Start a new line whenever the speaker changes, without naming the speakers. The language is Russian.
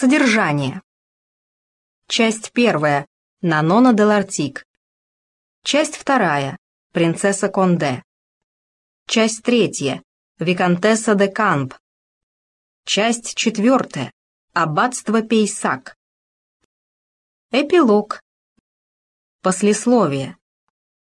Содержание. Часть первая. Нанона де Лартик. Часть вторая. Принцесса Конде. Часть третья. Викантесса де Камп. Часть четвертая. Аббатство Пейсак. Эпилог. Послесловие.